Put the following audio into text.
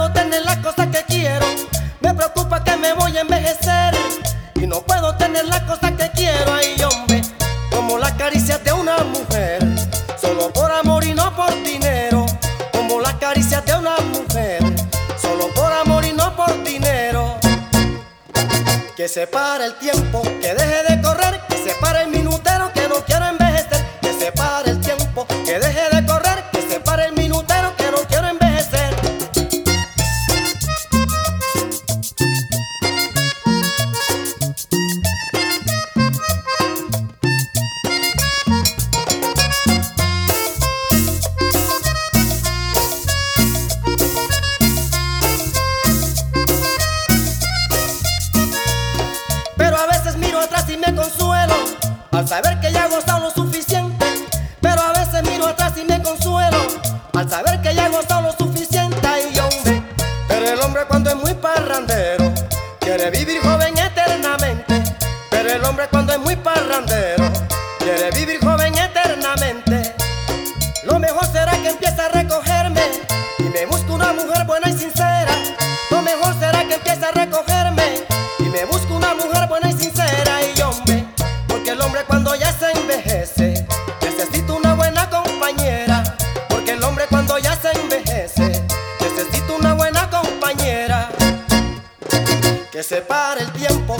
puedo tener las cosas que quiero. Me preocupa que me voy a envejecer. Y no puedo tener las cosas que quiero. Ay, hombre, como las caricias de una mujer. Solo por amor y no por dinero. Como las caricias de una mujer. Solo por amor y no por dinero. Que se para el tiempo, que deje de atrás y me consuelo al saber que ya he gozado lo suficiente. Pero a veces miro atrás y me consuelo al saber que ya he gozado lo suficiente. Y hombre, pero el hombre cuando es muy parrandero quiere vivir joven eternamente. Pero el hombre cuando es muy parrandero quiere vivir joven eternamente. Lo mejor será que empiece a recoger. separe el tiempo.